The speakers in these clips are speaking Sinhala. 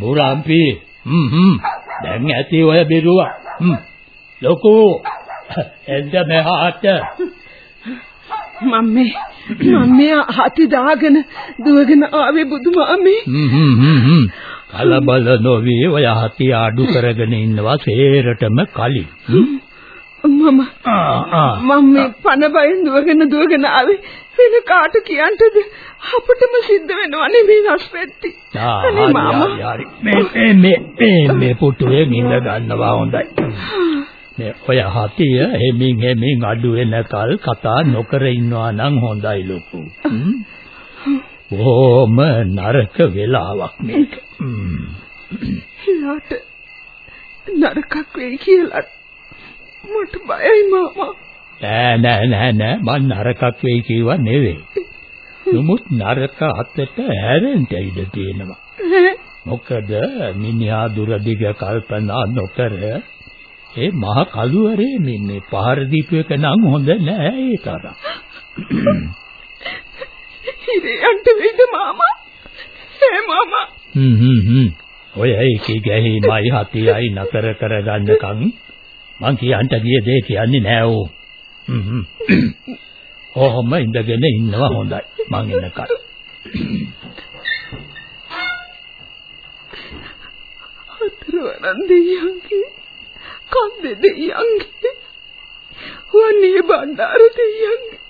බුරාම්පි. හ්ම් හ්ම්. දැන් ඇති ඔය බිරුව. හ්ම්. ලොකෝ. එන්න මෙහාට. මම්මේ මම්මේ හති දාගෙන දුවගෙන ආවේ බුදුමාමේ. හ්ම් හ්ම් කලබල නොවි ඔය හති ආඩු කරගෙන ඉන්නවා සේරටම කලින්. මම ආ ආ. මම මේ පණ බයෙන් දුවගෙන දුවගෙන ආවේ වෙන කාට කියන්නද? අපටම සිද්ධ වෙනවනේ මේ රස්පෙtti අනේ මාමා. මේ මේ මේ මේ මේ පුටුවේ නිඳ ගන්නවා හොඳයි. මේ ඔය හතිය හෙමින් හෙමින් අඩු වෙනකල් කතා නොකර ඉන්නවා නම් හොඳයි ලොකු. ඕම නරක වෙලාවක් මේක. එයාට නරකක් වෙයි කියලා මට බයයි මාමා නෑ නෑ නෑ නෑ මං නරකක් වෙයි කිව්වා නෙවෙයි. නමුත් නරක අතට හැරෙන්න ඉඩ තියෙනවා. මොකද මිනිහා දුර දිග කල්පනා නොකර ඒ මහ කළුවරේ මේ පහර දීපු එක නම් හොඳ නෑ ඒ තරම්. ඉරියන්ට වෙයිද මාමා ඒ මාමා හ්ම් හ්ම් හ්ම් ඔය ඒකේ ගැහිමයි හතියයි නතර කරගන්නකම් මං කියන්ට ගිය දේ කියන්නේ නෑ ඕ. හ්ම් හ්ම්. ඔහොම ඉඳගෙන ඉන්නවා හොඳයි. මං එනකල්. හතරවරන් දෙයියන්ගේ කන්දේ දෙයියන්ගේ වන්නේ බණ්ඩාර දෙයියන්ගේ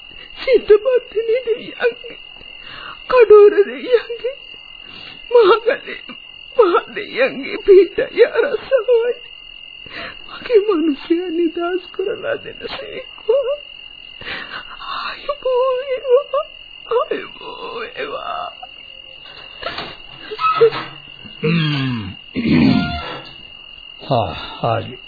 සිද්ධපත්තිනි දෙයියන්ගේ කඩෝර දෙයියන්ගේ මහගලේ මහ දෙයියන්ගේ පිටය රසවයි මගේ මිනිස්සු නිදාස් කරලා දෙනසේකෝ ආයුබෝ ඒවා ආයුබෝ ඒවා හා හරි.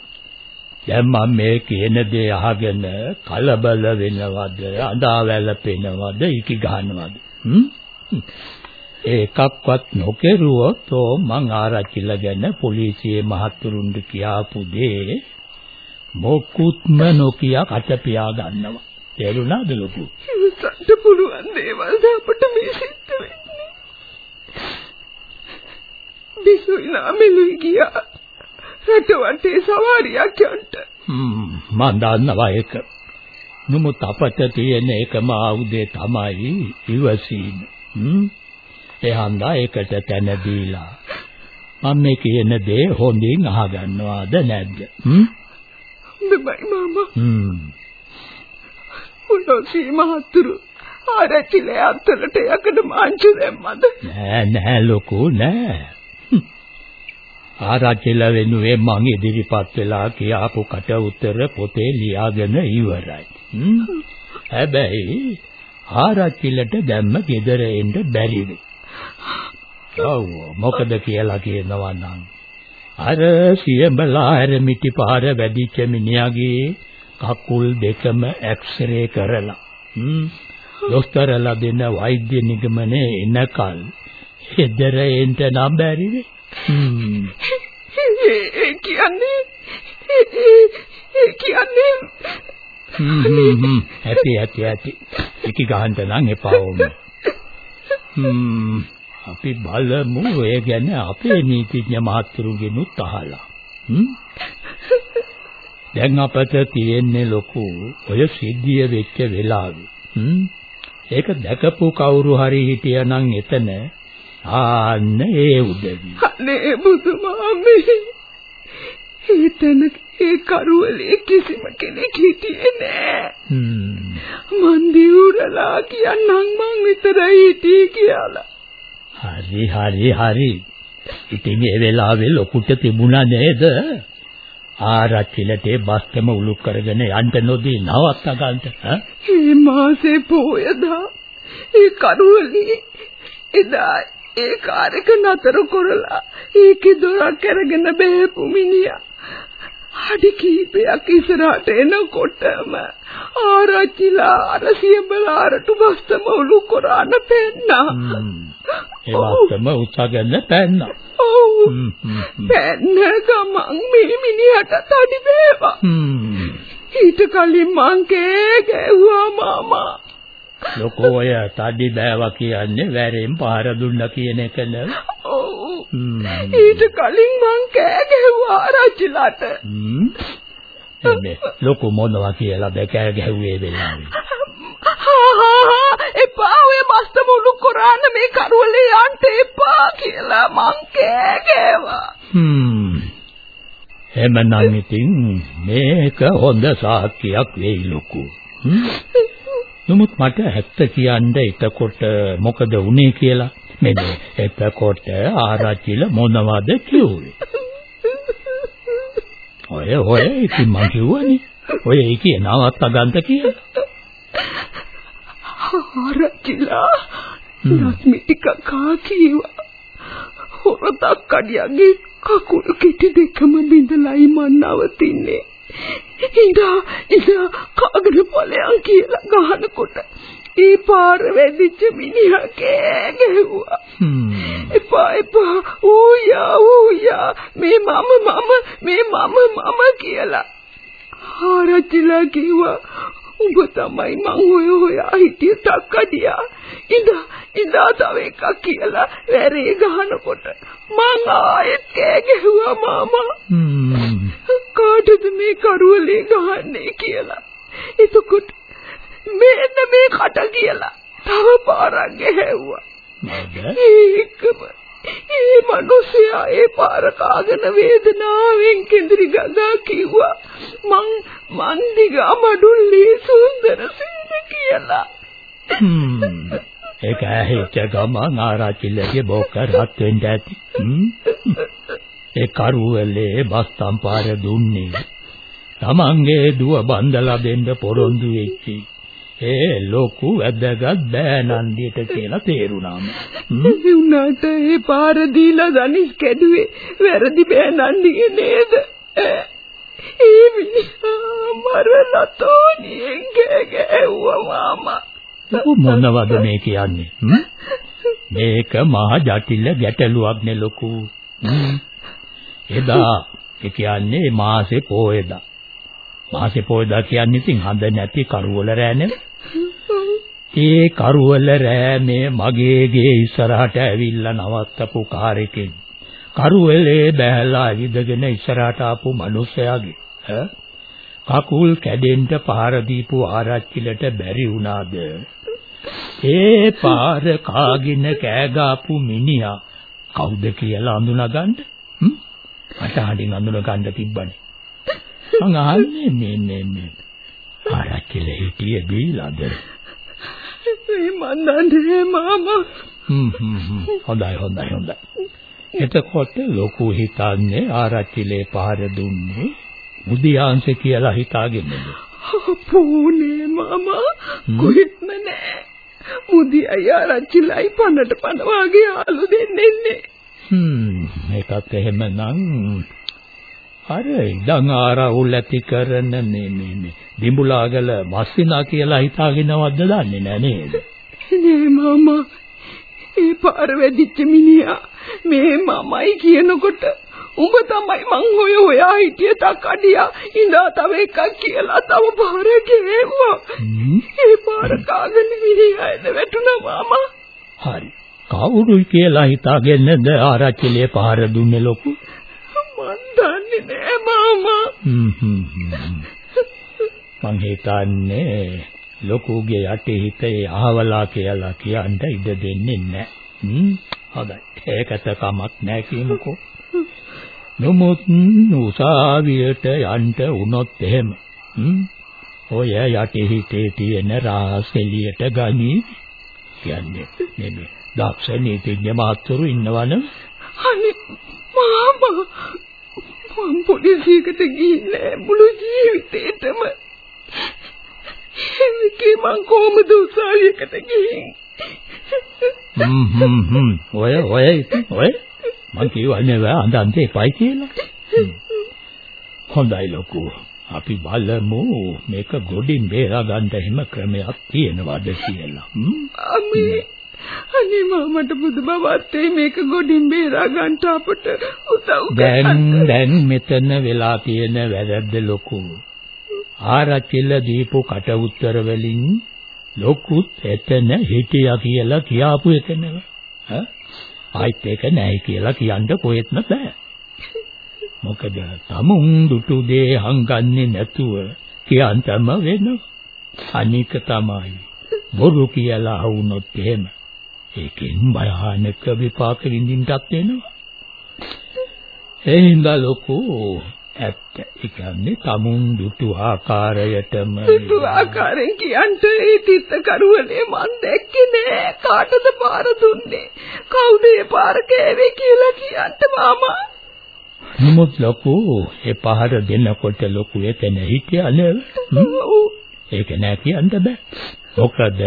දැන් මම මේ කියන දේ අහගෙන කලබල වෙනවද අඳා වැළපෙනවද ඉකි ගන්නවද හ්ම්? ඒකක්වත් නොකරුවොත් ඕ මං ආරච්චිලා ගැන පොලිසියේ මහතුරුන්ට කියාපු දේ මොකුත්ම නොකිය කට පියා ගන්නවා. තේරුණාද ලොකු? ඉවසන්න පුළුවන් දේවල් අපට මේ සිද්ධ වෙන්නේ? බිසුයිලා මෙලුයි ගියා. රට වටේ සවාරියක් යන්න හ්ම් මන් දන්නවා ඒක. නමුත් අපට තියෙන එකම ආයුධය තමයි ඉවසීම. හ්ම් එහන්දා ඒකට තැන දීලා. මම මේ කියන දේ හොඳින් අහගන්නවාද නැද්ද? හ්ම් හොඳයි මාමා. හ්ම්. උනෝසී මහතුරු ආරච්චිලේ අත්තලට යකඩ මාංචු දැම්මද? නෑ නෑ ලොකු නෑ. ආරච්චිලා වෙනුවෙන් මං ඉදිරිපත් වෙලා කියාපු කට උතර පොතේ ලියාගෙන ඉවරයි. හැබැයි ආරච්චිලට දැම්ම ගෙදර එන්න බැරි වෙයි. ඔව් මොකද කියලා කියනවා නම් අර සියඹලා හැරමිටි පාර වැඩිච්ච මිනිහාගේ කකුල් දෙකම එක්ස්රේ කරලා හ්ම් දොස්තරලා දෙන වෛද්‍ය නිගමනේ එනකල් හෙදර එන්න නම් බැරි වෙයි හ්ම්. ඒ කියන්නේ ඒ කියන්නේ හ්ම් ඇති ඇති ඇති. ඉකි ගහන්න නම් එපා ඕම හ්ම් අපි බලමු. ඒ ගැන අපේ නීතිඥ මහත්තුරුගෙනුත් අහලා. හ්ම්? දැන් අපට තියෙන්නේ ලොකු ඔය සිද්ධිය වෙච්ච වෙලාවේ. හ්ම්? ඒක දැකපු කවුරු හරි හිටියනම් එතන ආන්න ඒ උදවි. අනේ බුදුමාමේ. හිතන ඒ කරුවලේ කිසිම කෙනෙක් හිටියේ නෑ. හ්ම්. මන් දියුරලා කියන්නම් මං විතරයි හිටියේ කියලා හරි හරි හරි. ඉතින් ඒ වෙලාවේ ලොකුට තිබුණා නේද? ආරච්චිලට බස්කම උලු කරගෙන යන්න නොදී නවත්ත ගන්නට මේ මාසේ පොයදා ඒ කරුවලි එදා ඒ කාර් එක නතර කරලා ඒකේ දොරක් අරගෙන බෑපු මිනිහා අඩි කීපයක් ඉස්සරහට එනකොටම ආරච්චිලා අර සියඹලාරට බස්තම උළු කරාන පෙන්නා. ඒ බස්තම උස්සගෙන පෙන්නා. ඔව්. පෙන්න ගමන් මේ මිනිහට තඩි බෑවා. ඊට කලින් මං කෑ ගැහුවා මාමා. ලොකෝ ඔය තඩි බෑවා කියන්නේ වැරෙන් පාර දුන්න කියන එක නෙවෙයි. ඔව්. ඊට කලින් මං කෑ ගැහුවා ආරච්චිලාට. මේ ලොකු මොනවා කියලා බැකෑ ගැහුවේ වෙලාවේ. එපා ඔය මස්ත මුළු කොරාන මේ කරුවලේ යන්න එපා කියලා මං කෑ ගැහුවා. හ්ම්. එමනම් ඉතින් මේක හොඳ සාක්කියක් වෙයි ලොකු. නමුත් මට ඇත්ත කියන්න එතකොට මොකද වුනේ කියලා මෙන්න එතකොට ආරච්චිල මොනවද කිව්වේ ඔය ඔය ඉතින් මං කිව්වනේ ඔය ඒකේ නවත් අගන්ත කියලා ආරච්චිලා. ලක්මි ටික කා කීවා හොරතක් කඩියගේ කකුල් කෙටි දෙකම බිඳලායි මන් නවතින්නේ. ඉඳා ඉඳා කාගෙන ඵලයන් කියලා ගහනකොට ඒ පාර වැදිච්ච මිනිහා කෑ ගැහුවා. එපා එපා. ඌයා ඌයා. මේ මම මම මේ මම මම කියලා. ආරච්චිලා කිව්වා උඹ තමයි මං ඔය හොයා හිටිය තක්කඩියා. ඉඳා ඉඳා තව එකක් කියලා වැරේ ගහනකොට මං ආයෙත් කෑ ගැහුවා මාමා. කාටද මේ කරුවලේ ගහන්නේ කියලා. එතකොට මෙන්න මේ කට කියලා තව පාරක් ගැහුවා. ඒකම ඒ මිනිසයා ඒ පාර කාගෙන වේදනාවෙන් කෙඳිරි ගගා කිව්වා මං මං දිගා මඩුල්ලේ සුන්දර සින්න කියලා. ඒක ඇහිච්ච ගමන් ආරච්චිලගේ බොක්ක රත් වෙන්න ඇති. ඒ කරුවලේ බස්තම් පාර දුන්නේ. තමන්ගේ දුව බන්දලා දෙන්න පොරොන්දු වෙච්චි. ඒ ලොකු වැදගත් බෑනන්දියට කියලා තේරුණාම. උනාට ඒ පාර දීලා දනිස් කැඩුවේ වැරදි බෑනන්දිගේ නේද? ඒ මිනිහා මරලා තෝනියෙන් ගෑවුවා මාමා. මොනවද මේ කියන්නේ? මේක මහා ජටිල ගැටලුවක් නේ ලොකු. එදා ඒ කියන්නේ මාසේ පොයදා. මාසේ පොයදා කියන්නේ ඉතින් හඳ නැති කරුවල රෑ නෙවෙයි. ඒ කරුවල රෑ මේ මගේ ගේ ඉස්සරහට ඇවිල්ලා නවත්තපු කාර් එකෙන්. කරුවලේ බැලලා විදගෙන ඉස්සරහට ආපු මිනිස්සයාගේ කකුල් කැඩෙන්න පාර දීපු ආරච්චිලට බැරි වුණාද? ඒ පාර කාගෙන කෑගාපු මිනිහා කවුද කියලා අඳුනගන්න? මට හඬින් අඳුන ගන්න තිබ්බනේ. මං අහන්නේ මේ මේ මේ ආරච්චිල හිටියේ බීලාද මේ මන්දන්නේ මාමා. හ්ම් හ්ම් හොඳයි හොඳයි හොඳයි. එතකොට ලොකු හිතන්නේ ආරච්චිලේ පාර දුන්නේ මුදියාංශ කියලා හිතාගෙනද අපෝනේ මාමා. කොහෙත්ම නෑ. මුදි අයියා ආරච්චිලයි පන්නට පන වාගේ ආලු දෙන්නේ හ්ම් ඒකත් එහෙමනම් ඉඳන් ආරවුල් ඇති කරන මේ මේ මේ දිඹුලාගල මස්සිනා කියලා හිතාගෙනවද දන්නේ නැහැ නේද? නේ මාමා. ඒ පාර වැදිච්ච මිනිහා මේ මමයි කියනකොට උඹ තමයි මං හොය හොයා හිටිය තකඩියා ඉඳා තව එකක් කියලා තව පාර ගෙවුවා ඒ පාර කාගෙන මිනිහා එද වැටුණා මාමා. හරි. කවුරුයි කියලා හිතාගෙනද ආරච්චිලේ පාර දුන්නේ ලොකු? මන් දන්නේ නෑ මාමා මං හිතන්නේ ලොකුගේ යටි හිතේ අහවලා කියලා කියන්න ඉඩ දෙන්නේ නැහැ. හ්ම් හොඳයි. ඒකට කමක් නැහැ කියමුකෝ. නමුත් උසාවියට යන්න වුණොත් එහෙම හ්ම් ඔය යටි හිතේ තියෙන රහස් එළියට ගනි කියන්නේ නෙමෙයි. දක්ෂ නීතිඥ මාත්තුරු ඉන්නවනේ. අනේ මාමා මම පොලිසියකට ගිහින් මුළු ජීවිතේටම විකේ මං කොහොමද උසාවියකට ගිහින්? හ්ම් හ්ම් හ්ම්. ඔය ඔය ඔය. මං කියවන්නේ වා අඳන්ට එපයි කියලා. හ්ම්. හොඳයි ලොකු. අපි බලමු. මේක ගොඩින් බේරා ගන්න එහෙම ක්‍රමයක් තියෙනවද කියලා. හ්ම්. අමේ අනේ මමට බුදු බවත්තේ මේක ගොඩින් බේරා ගන්න අපට උදව් දැන් දැන් මෙතන වෙලා තියෙන වැරද්ද ලොකු. ආරච්චිල දීපු කට උත්තර වලින් ලොකුත් එතන හිටියා කියලා කියාපු එක නෙව ඈ? ආයිත් ඒක නැහැ කියලා කියන්න කොහෙත්ම බෑ. මොකද තමුන් දුටු දේ හංගන්නේ නැතුව කියන්තම වෙනවා. අනික තමයි බොරු කියලා වුණොත් එහෙම. ඒකෙන් භයානක විපාක විඳින්නත් වෙනවා. ඒ හින්දා ලොකෝ ඇත්ත. ඒ කියන්නේ තමුන් දුටු ආකාරයටම දුටු ආකාරයෙන් කියන්ට ඒ තිත්ත කරුවනේ මන් දැක්කේ නෑ. කාටද පාර දුන්නේ? කවුද ඒ පාර කෑවේ කියලා කියන්න මාමා? නමුත් ලොකෝ ඒ පහර දෙන්නකොට ලොකු එතන හිටියා නේද ඒක නෑ කියන්න බෑ මොකද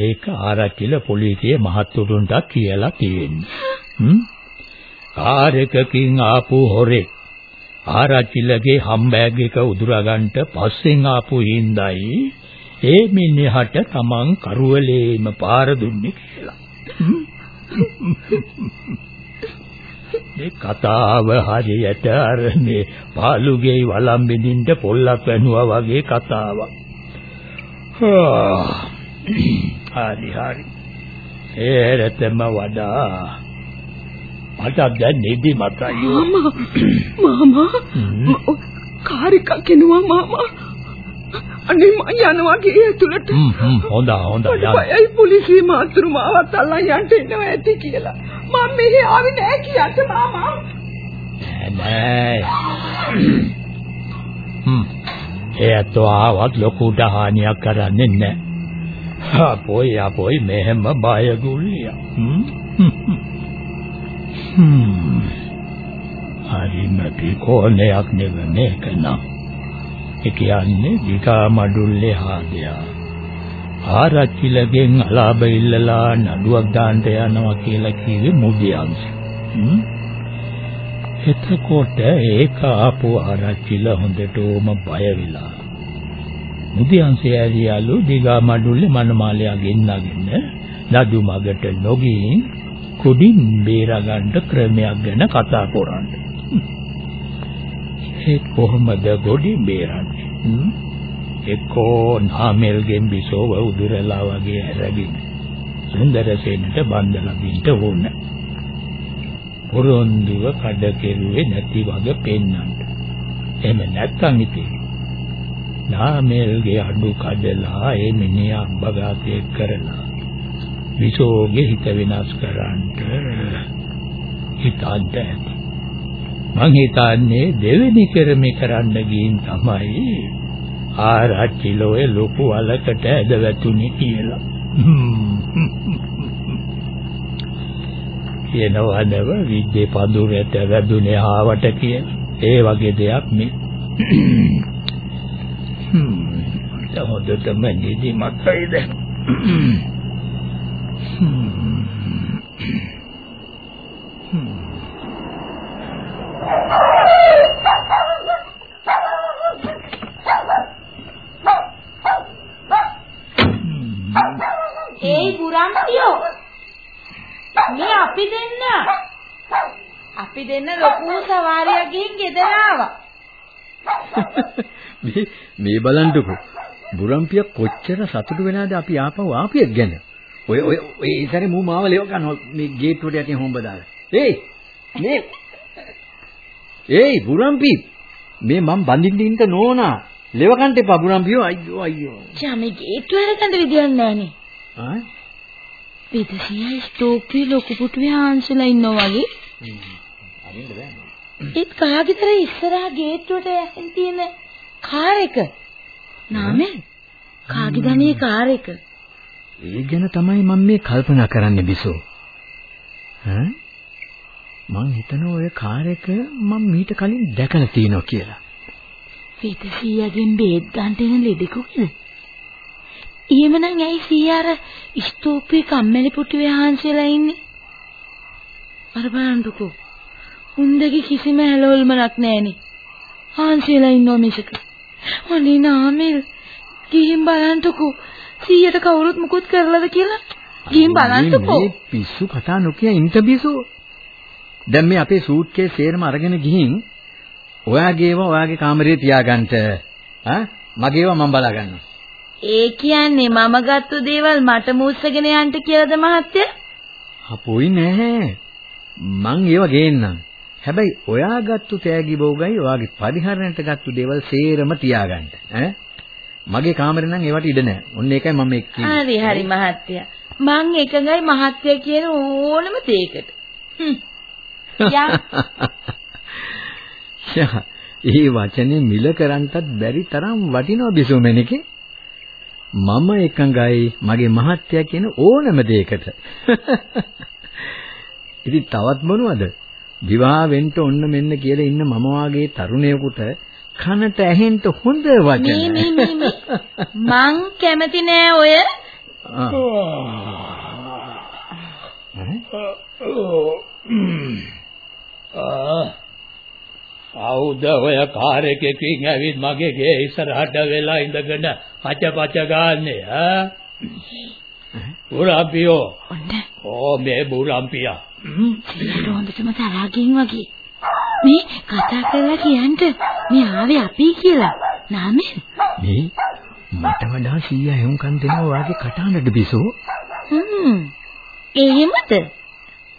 ඒක ආරච්චිල පොලිසිය මහත්තුරුන්ට කියලා තියෙන්නේ හ්ම් කාර් එකකින් ආපු හොරෙක් ආරච්චිලගේ හම්බෑග් එක උදුරා ගන්නට පස්සෙන් ආපු හිඳයි ඒ මිනිහට තමන් කරුවලේම පාර දුන්නේ කියලා. හ්ම්? මේ කතාව හරියට අර මේ පාළුගේ වළම් බෙදින්න පොල්ලක් වැනුවා වගේ කතාවක්. හරි හරි. ඒරතම වඩා මට දැන් නිදි මතයි. මාමා මාමා කාරිකා කෙනුවා මාමා. අනේ මං යනවා ගේ ඇතුළට. හ්ම් හොඳ හොඳ. යන්න. බයයි පොලිසිය මාත්‍රු මාවත් අල්ලන් යන්න එනවා ඇති කියලා. මම මෙහි ආවේ නෑ කියන්න මාමා. නෑ. හ්ම් එයත් ආවත් ලොකුට හානියක් කරන්නේ නැහැ. අපෝයි අපෝයි මෙහෙම බය ගුල්ලිය. හ්ම් හ්ම් හරිම පිකෝලයක් නෙව මේක නම්. ඒ කියන්නේ විකා මඩුල්ලේ හාදයා. ආරච්චිලගෙන් අලාභ ඉල්ලලා නඩුවක් දාන්න යනවා කියලා කිව්වේ මුදියන්ස. හ්ම් එතකොට ඒක ආපු ආරච්චිල හොඳටම බය වෙලා. මුදියන්සේ ඇරියාලු දිගා මඩුල්ලේ මනමාලයා ගෙන්නගෙන නඩු මගට නොගින් කුඩින් බේරා ගන්න ක්‍රමයක් ගැන කතා කරන්නේ. ඒ කොහොමද ගොඩින් බේරන්නේ? හ්ම්? එක්කෝ නාමල්ගෙන් බිසෝව උදුරලා වගේ ඇරගෙන සුන්දරසේනට බන්දලා දින්ට ඕනේ. පොරොන්දුව කඩ කෙරුවේ නැති වගේ පෙන්වන්න. එහෙම නැත්තම් ඉතින් නාමල්ගේ අඩු කඩලා ඒ මිනිහා අම්බගාතේ කරලා විසෝගේ හිත වෙනස් කරන්නට හිතන්ට ඇති. මං හිතන්නේ දෙවෙනි ක්‍රමේ කරන්න ගින් තමයි ආරච්චිලෝයේ ලොකු අලකට ඇද වැටුනේ කියලා. කියනවා නේද විද්‍යේ පඳුරට වැදුනේ ආවට කියලා. ඒ වගේ දෙයක් මේ. හ්ම්. හොඳටම නිදි මතයිද? ඒයි ගුරම්ටියෝ මේ අපි දෙන්න. අපි දෙන්න ලොකු සවාරියක් ගිහින් ගෙදර ආවා. මේ මේ බලන්නකෝ. බුරම්පිය කොච්චර සතුටු වෙනාද අපි ආපහු ආපියක් ගැන? ඔය ඔය ඔය ඉතරේ මූ මාව ලෙව ගන්නවා මේ ගේට්ටුවට යටින් හොම්බ දාලා. ඒයි මේ ඒයි බුරම්පි. මේ මම බඳින්න ඉන්න නෝනා. ලෙව ගන්න එපා බුරම්පියෝ. අයියෝ අයියෝ. චා මේ ගේට්ටුව හරකන්න විදියක් නැහනේ. ආ විදසිය ස්ටෝපි ලොකු පුටුවේ හාන්සලා ඉන්නවා වගේ. අරින්න බෑ ඒත් කාගෙතර ඉස්සරහා ගේට්ටුවට යහින් තියෙන කාර් එක? නාමේ කාගේ දනේ කාර් එක? ඒ ගැන තමයි මම මේ කල්පනා කරන්නේ බිසෝ. ඈ? මං හිතනවා ඔය කාර් එක මම මීට කලින් දැකලා තියෙනවා කියලා. විදසියගෙන් බේත් ගන්නට එන ලෙඩෙකුද එහෙමනම් ඇයි සීයාර ස්තූපේ කම්මැලි පුටුවේ හාන්සියලා ඉන්නේ? අර බලන්නකෝ. උන්දගේ කිසිම හැලවල්මක් නැහෙනේ. හාන්සියලා ඉන්නව මිසක. අනේ නාමල් ගිහින් බලන්නකෝ. සීයට කවුරුත් මුකුත් කරලාද කියලා. ගිහින් බලන්නකෝ. මේ පිස්සු කතා නොකිය ඉන්ටර්වියු. දැන් මේ අපේ සූට් කේස් සේරම අරගෙන ගිහින් ඔයාගේව ඔයාගේ කාමරේ තියාගන්න. ආ මගේව මම බලා ගන්නවා. ඒ කියන්නේ මම ගත්තු දේවල් මට මූස්සගෙන යන්න කියලාද මහත්තයා? අපොයි නෑ. මං ඒව ගේන්නම්. හැබැයි ඔයා ගත්තු තෑගි බෝගයි ඔයාගේ පරිහරණයට ගත්තු දේවල් සේරම තියාගන්න. ඈ මගේ කාමරේ නම් ඒවට ඉඩ නෑ. ඔන්න ඒකයි මම මේ කියන්නේ. හරි හරි මහත්තයා. මං එකඟයි මහත්තයා කියන ඕනම දෙයකට. හ්ම්. ඒ වචනේ මිල කරන්ටත් බැරි තරම් වටිනවා බිසුමෙනිකේ. මම එකඟයි මගේ මහත්තයා කියන ඕනම දෙයකට. ඉතින් තවත් මොනවද? විවාහ වෙන්න ඔන්න මෙන්න කියලා ඉන්න මම වාගේ තරුණයෙකුට කනට ඇහෙන්න හොඳ වචන. මේ මේ මේ මේ. කැමති නෑ ඔය කවුද ඔය කාර් එකකින් ඇවිත් මගේ ගේ ඉස්සරහට වෙලා ඉඳගෙන පච පච ගාන්නේ ඈ බුරම්පියෝ ඔන්න ඕ මේ බුරම්පියා සීයාට හොඳටම තරහකින් වගේ. මේ කතා කරලා කියන්න මේ ආවේ අපි කියලා. නාමෙන්. මේ මට වඩා සීයා හුම්කන් දෙනවා වාගේ කටහඬ බිසෝ. හ්ම්. එහෙමද?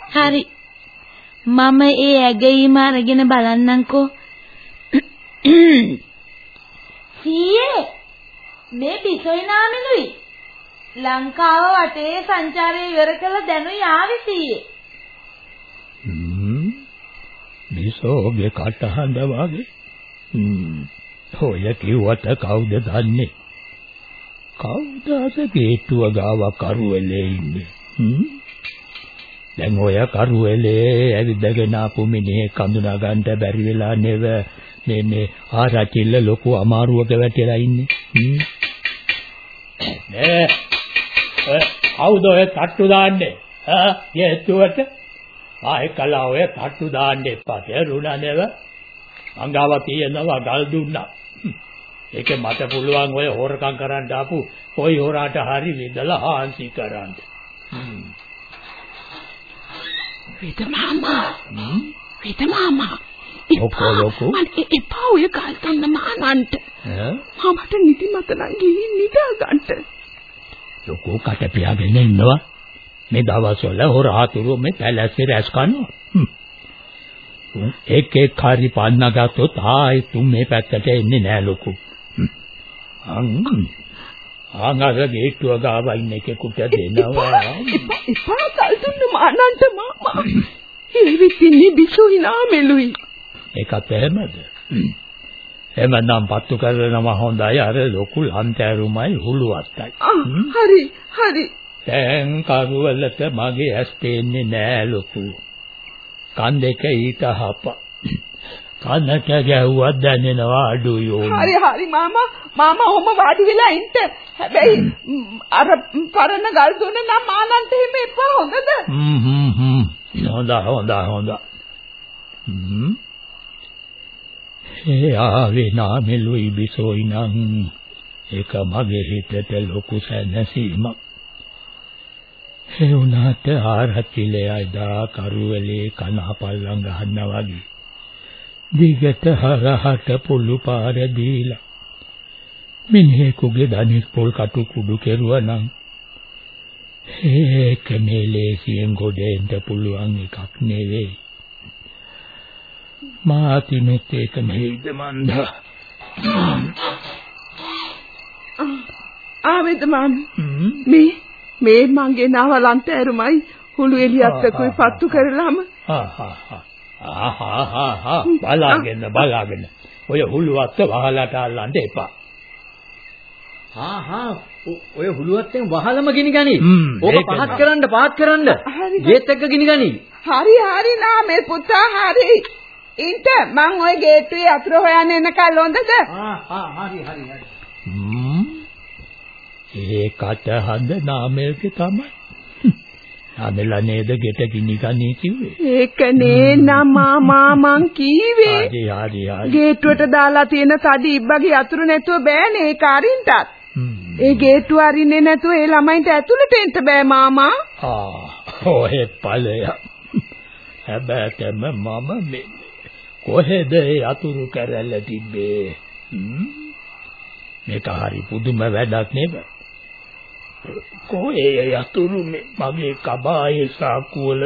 හරි. මම ඒ ඇගීම අරගෙන බලන්නම්කෝ. සීයේ මේ බිසොයි නාමිනුයි. ලංකාව වටේ සංචාරය ඉවර කළ දැනුයි ආවේ සීයේ. හ්ම් මිසෝගේ කටහඬ වගේ හ්ම් ඔය කිව්වට කවුද දන්නේ කවුද අද ගේට්ටුව ගාව කරුවලේ ඉන්නේ හ්ම් දැන් ඔය කරුවලේ ඇවිදගෙන ආපු මිනිහෙක් අඳුනා ගන්න බැරි වෙලා නෙව. මේ මේ ආරචිල්ල ලොකු අමාරුවක වැටිලා ඉන්නේ. හ්ම්. නේ. කවුද ඔය තට්ටු දාන්නේ? ආ ගේට්ටුවට? ආයෙ කලා ඔය තට්ටු දාන්න එපා තේරුණා නේද? අංගාව තියෙනවා ගල් දුන්නා. ඒක මට පුළුවන් ඔය හොරකම් කරන්න ආපු කොයි හොරාට හරි විදලා හාන්සි කරන්න. වෙද මාමා. වෙද මාමා. ලොකෝ ලොකෝ. මට එපා ඔය ගල් දුන්න මානන්ට. ඈ මමට නිදිමත නම් ගිහින් නිදා ගන්නට. ලොකෝ කට පියාගෙන ඉන්නවා. මේ දවස්වල හොරාතුරු මේ පැලැස්සේ රැස් කරනවා. එක් එක් කාරි පාන්න ගත්තොත් ආයි තුන් මේ පැත්තට එන්නේ නෑ ලොකු. අං ආංගර ගේට්ටුව ගාව ඉන්න එකෙකුට දෙනවා. එපා දුන්න මානන්ට මාමා. ඒවිත් ඉන්නේ බිසෝයි නාමෙලුයි. ඒකත් එහෙමද? හ්ම්. එහෙමනම් පත්තු කරනවා හොඳයි අර ලොකු ලන්තෑරුමයි හුලුවත්තයි. ආ හරි හරි. දැන් කරුවලට මගේ ඇස් පේන්නේ නෑ ලොකු. කන් දෙක ඊට හප. කනට ගැහුවක් දැනෙනවා අඩුයි හරි හරි මාමා මාමා ඔහම වාඩි වෙලා ඉන්න. හැබැයි අර පරණ ගල් දුන්න නම් මානන්ට එහෙම එපා හොඳද? හ්ම් හ්ම් හ්ම්. හොඳ හොඳ හොඳ. හ්ම්. ඒ ආවේ නාමෙලුයි බිසෝයි නම් ඒක මගේ හිතට ලොකු සැනසීමක්. ඒ උනාට ආරච්චිලේ අදා කරුවලේ කනහපල්ලන් ගහනවා වගේ. දිගට හරහට පුළු පාර දීලා. මිනිහෙකුගේ දනිස් පොල් කටු කුඩු කෙරුවා නම් ඒක මේ ලේසියෙන් ගොඩෙන්න පුළුවන් එකක් නෙවෙයි. මාතිනුත් ඒක මෙහෙයිද මන්දා. ආවෙද මාම මේ මේ මගේ නවලන්ත ඇරුමයි හුළු එලියත් එක්කයි පත්තු කරලාම. හා හා හා ආහා හා හා බලාගෙන බලාගෙන ඔය හුළුවත් වහලට අල්ලන්න එපා. හා හා ඔය හුලුවත්ෙන් වහලම ගිනිගනි. හ්ම්, ඕක පහත්. කරන්න පහත් කරන්න. ගේත් එක්ක ගිනිගනි. හරි හරි නාමේ පුතා හරි ඉන්ට මං ওই ගේට්ටුවේ අතුරු හොයන්න එනකල් හොඳද ආ ආ හරි හරි හරි. හ්ම්. ඒකට හඳ නාමල්ගේ තමයි. ආමෙලා නේද ගෙට ගිනි ගන්නේ කිව්වේ. ඒක නේ නමා මාමන් කීවේ. හරි හරි හරි. ගේට්ටුවට දාලා තියෙන තඩි ඉබ්බගේ යතුරු නැතුව බෑනේ ඒක අරින්ටත්. ඒ ගේට්ටුව අරින්නේ නැතුව ඒ ළමයින්ට ඇතුළට එන්න බෑ මාමා. ආ ඔහෙ ඵලය. හැබැයිම මම මේ කොහෙද ඒ අතුරු කැරැල්ල තිබ්බේ? මේක හරි පුදුම වැඩක් නේද? කොහේ යතුරු මගේ කබායේ සාක්කුවල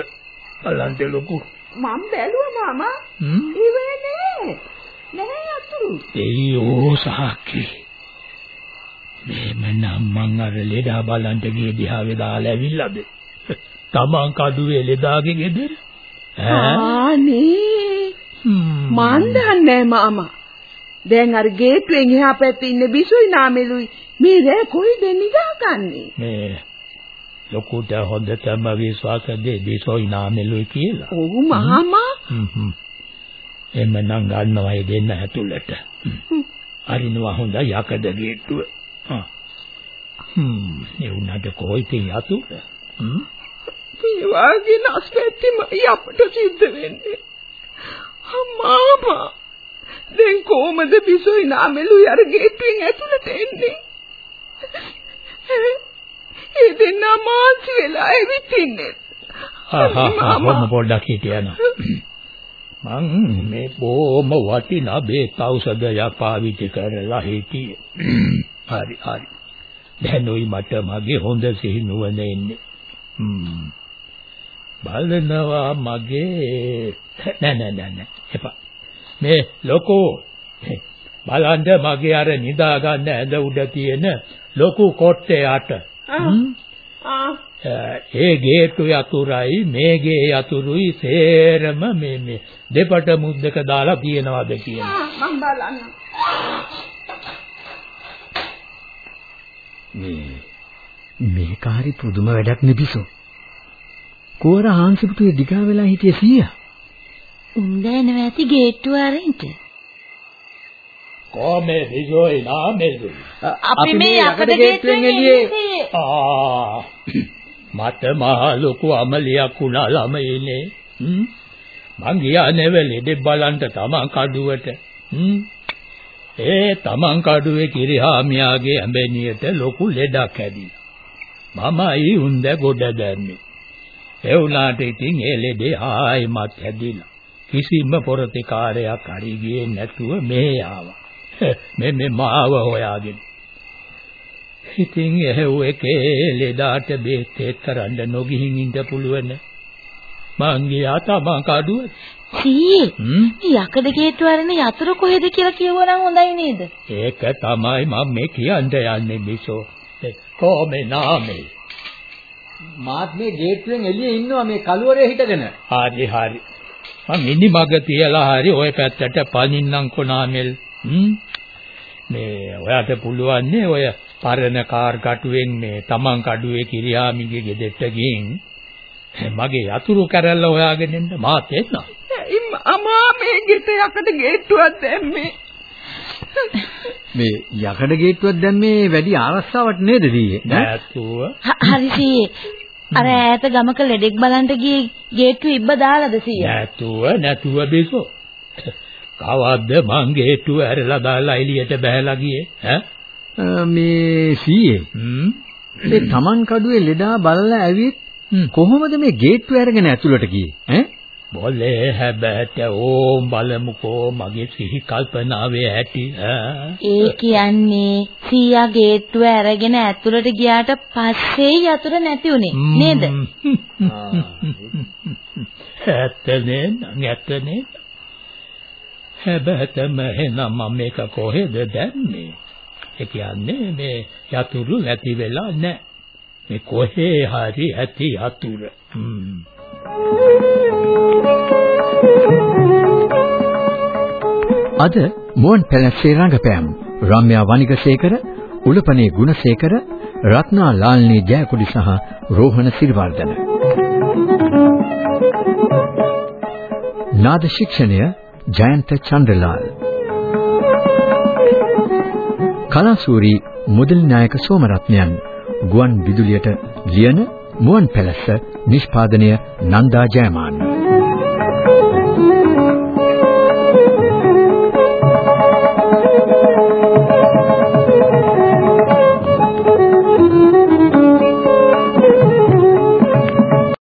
බලන්ට ලොකු. මම බැලුවා මාමා. ඉවේ නෑ. නෑ යතුරු දෙයියෝ සාක්කි මේ නම් මං අර ලෙඩා බලන්ට ගිය දිහාවේ දාලා ඇවිල්ලාද? තමන් කඩුවේ ලෙඩාගේ ගෙදර? ආනේ. මන් දන්නේ මාමා දැන් අර ගේට්ටුවෙන් එහා පැත්තේ ඉන්න බිසුයි නාමෙලුයි. මේ රෑ කොයිද නිදාගන්නේ මේ ලොකුට හොඳටම විශ්වාස දෙ බිසුයි නාමෙලුයි කියලා. ඔව් මාමා හ්ම් එමනම් ගන්නවා ඒ දෙන්න ඇතුළට. අරිනවා හොඳ යකඩ ගේට්ටුව. හ්ම්. ඒ උන්නට කොයිද යතුර හ්ම්. මේ වාගේ නැස්පැත්තිම අපට සිද්ධ වෙන්නේ. අම්මා දැන් කොහමද බිසෝයි නාමෙලුයි අර ගේට්ටුවෙන් ඇතුළට එන්නේ? ඒ දෙන්න මාන්සි වෙලා ඇවිත් ඉන්නේ. මම පොඩ්ඩක් හිටියනවා. මං මේ බොම වටිනා බේත් ඖෂධයක් පාවිච්චි කරලා හිටියේ. හරි හරි. දැන් උයි මට මගේ හොඳ සිහිනුවන එන්නේ. බලනවා මගේ නෑ නෑ නෑ නෑ එපා. මේ ලොකෝ බලන්න මගේ අර නිදා ගන්න ඇඳ උඩ තියෙන ලොකු කොට්ටේ අට ඒ ගේට්ටු යතුරුයි මේ ගේ යතුරුයි සේරම මේ මේ දෙපට මුද්දක දාලා තියෙනවද කියලා. මම බලන්න. මේ මේක හරි පුදුම වැඩක් නෙබිසෝ කෝර හාන්සිපුතුේ දිගා වෙලා හිටියේ සීයා උන්දැනව ඇති ගේට්ටුව අරින්ට. කොමේ විජෝයි නාමෙලු. අපි මේ යකඩ ගේට්ටුවෙන් එළියේ ආ මට මහ ලොකු අමලියක් වුණා ළමයිනේ. හ්ම් මං ගියා නෙවෙලෙඩ බලන්න තමන් කඩුවට. හ්ම් ඒ තමන් කඩුවේ කිරිහාමියාගේ ඇඹෙනියට ලොකු ලෙඩක් ඇදිලා. මමයි උන්ද ගොඩ දැම්මේ. ඒ වුණාට ඉතින් ඒ ලෙඩේ ආයිමත් හැදිලා. කිසිම පොරතිකාරයක් හරි ගියේ නැතුව මේ ආවා. මේ මේ මාව හොයාගෙන. ඉතින් එහෙව් එකේ ලෙඩාට බේත් කරන්න නොගිහින් ඉන්න පුළුවන්. මං ගියා තමන් කඩුව. සීයේ යකඩ ගේට්ටුව අරන යතුරු කොහෙද කියලා කියවනම් හොඳයි නේද? ඒක තමයි මම මේ කියන්න යන්නේ බිසෝ. කොහොමේ නාමේ? මාත් මේ ගේට්ටුවෙන් එළියේ ඉන්නවා මේ කළුවරේ හිටගෙන. හරි හරි. මං ඉනි මග තියලා හරි ওই පැත්තට පනින්නම් කොනාමෙල් මේ ඔයාට පුළුවන් නේ ඔය පරණ කාර් කටුවෙන් මේ තමන් කඩුවේ කිරියාමිගේ ගෙදෙට්ට ගිහින් මගේ යතුරු කැරල්ල හොයාගෙන එන්න මාත් එන්න. අමා මේ ගෙට යකඩ ගේට්ටුවක් දැම්මේ. මේ යකඩ ගේට්ටුවක් දැම්මේ වැඩි ආරස්සාවක් නේද දීයේ? නැතුව. හරි සීයේ අර ඈත ගමක ලෙඩෙක් බලන්න ගියේ ගේට්ටුව ඉබ්බ දාලාද සීයා? නැතුව නැතුව බිසෝ. කවද්ද මං ගේට්ටුව ඇරලා දාලා එළියට බහැලා ගියේ ඈ? මේ සීයේ. හ්ම්. මේ Taman කඩුවේ ලෙඩා බලලා ඇවිත් කොහොමද මේ ගේට්ටුව අරගෙන ඇතුළට ගියේ? ඈ? බොලේ හැබැට ඕම් බලමුකෝ මගේ සිහි කල්පනාවේ ඇති. ඒ කියන්නේ සීයා ගේට්ටුව අරගෙන ඇතුළට ගියාට පස්සේ යතුරු නැති උනේ නේද? ඇත්තනේ නැත්තනේ එනම් මම මේක කොහෙද දැම්මේ? ඒ කියන්නේ මේ යතුරු නැති වෙලා නැහැ. මේ කොහේ හරි ඇති යතුරු. හ්ම් අද මුවන් පැලස්සේ රංගපෑම් රම්‍යා වනිගසේකර උලපනේ ගුණසේකර රත්නා ලාල්නී ජයකොඩි සහ රෝහණ සිරිවර්ධන. නාද ශික්ෂණය ජයන්ත චන්ද්‍රලාල්. කලාසූරි මුදලි නායක සෝමරත්නයන් ගුවන් විදුලියට ලියන මුවන් පැලස්ස නිෂ්පාදනය නන්දා ජයමාන්න